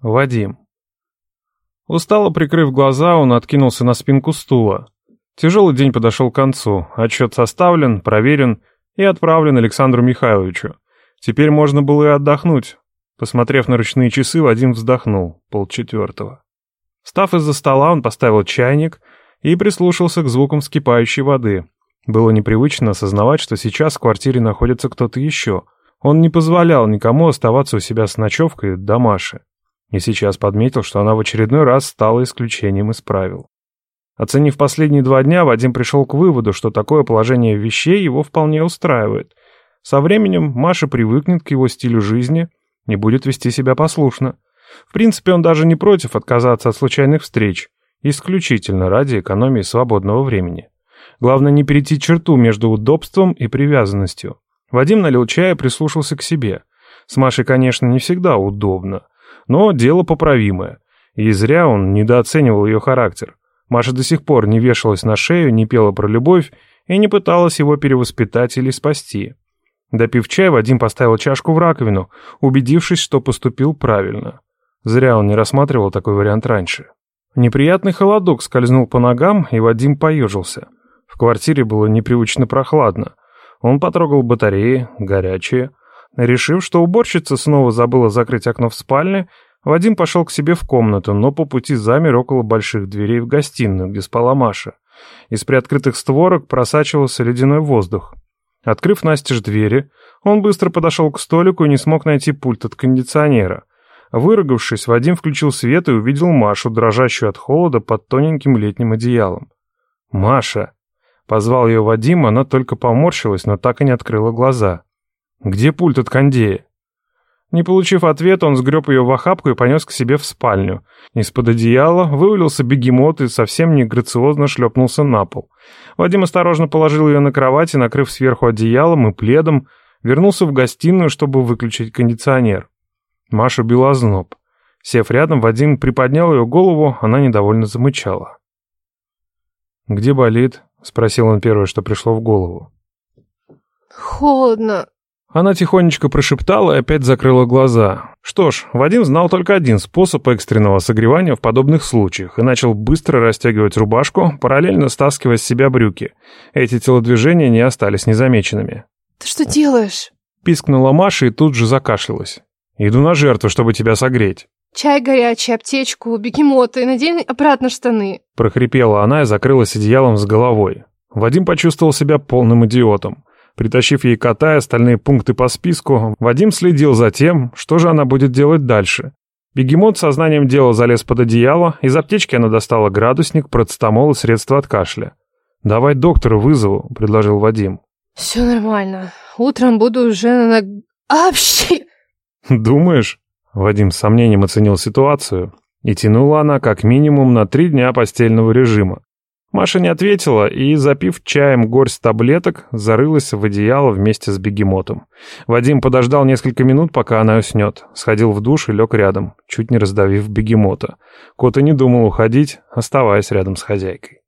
Вадим. Устало прикрыв глаза, он откинулся на спинку стула. Тяжелый день подошел к концу. Отчет составлен, проверен и отправлен Александру Михайловичу. Теперь можно было и отдохнуть. Посмотрев на ручные часы, Вадим вздохнул. Полчетвертого. Став из-за стола, он поставил чайник и прислушался к звукам вскипающей воды. Было непривычно осознавать, что сейчас в квартире находится кто-то еще. Он не позволял никому оставаться у себя с ночевкой до Маши. И сейчас подметил, что она в очередной раз стала исключением из правил. Оценив последние два дня, Вадим пришел к выводу, что такое положение вещей его вполне устраивает. Со временем Маша привыкнет к его стилю жизни и будет вести себя послушно. В принципе, он даже не против отказаться от случайных встреч, исключительно ради экономии свободного времени. Главное не перейти черту между удобством и привязанностью. Вадим налил чая и прислушался к себе. С Машей, конечно, не всегда удобно, но дело поправимое. И зря он недооценивал ее характер. Маша до сих пор не вешалась на шею, не пела про любовь и не пыталась его перевоспитать или спасти. Допив чай, Вадим поставил чашку в раковину, убедившись, что поступил правильно. Зря он не рассматривал такой вариант раньше. Неприятный холодок скользнул по ногам, и Вадим поежился. В квартире было непривычно прохладно. Он потрогал батареи, горячие. Решив, что уборщица снова забыла закрыть окно в спальне, Вадим пошел к себе в комнату, но по пути замер около больших дверей в гостиную, где спала Маша. Из приоткрытых створок просачивался ледяной воздух. Открыв настежь двери, он быстро подошел к столику и не смог найти пульт от кондиционера. Выругавшись, Вадим включил свет и увидел Машу, дрожащую от холода под тоненьким летним одеялом. «Маша!» Позвал ее Вадим, она только поморщилась, но так и не открыла глаза. «Где пульт от кондея?» Не получив ответа, он сгреб ее в охапку и понес к себе в спальню. Из-под одеяла вывалился бегемот и совсем не грациозно шлепнулся на пол. Вадим осторожно положил ее на кровать и, накрыв сверху одеялом и пледом, вернулся в гостиную, чтобы выключить кондиционер. Маша била озноб. Сев рядом, Вадим приподнял ее голову, она недовольно замычала. «Где болит?» — спросил он первое, что пришло в голову. «Холодно», она тихонечко прошептала и опять закрыла глаза. Что ж, Вадим знал только один способ экстренного согревания в подобных случаях и начал быстро растягивать рубашку, параллельно стаскивая с себя брюки. Эти телодвижения не остались незамеченными. «Ты что делаешь?» Пискнула Маша и тут же закашлялась. «Иду на жертву, чтобы тебя согреть». «Чай горячий, аптечку, бегемота и надень обратно штаны». Прохрипела она и закрылась одеялом с головой. Вадим почувствовал себя полным идиотом. Притащив ей кота и остальные пункты по списку, Вадим следил за тем, что же она будет делать дальше. Бегемот сознанием дела залез под одеяло, из аптечки она достала градусник, процетамол и средства от кашля. «Давай доктора вызову», — предложил Вадим. «Все нормально. Утром буду уже на... Вообще...» «Думаешь?» Вадим с сомнением оценил ситуацию. И тянула она как минимум на три дня постельного режима. Маша не ответила и, запив чаем горсть таблеток, зарылась в одеяло вместе с бегемотом. Вадим подождал несколько минут, пока она уснет. Сходил в душ и лег рядом, чуть не раздавив бегемота. Кот и не думал уходить, оставаясь рядом с хозяйкой.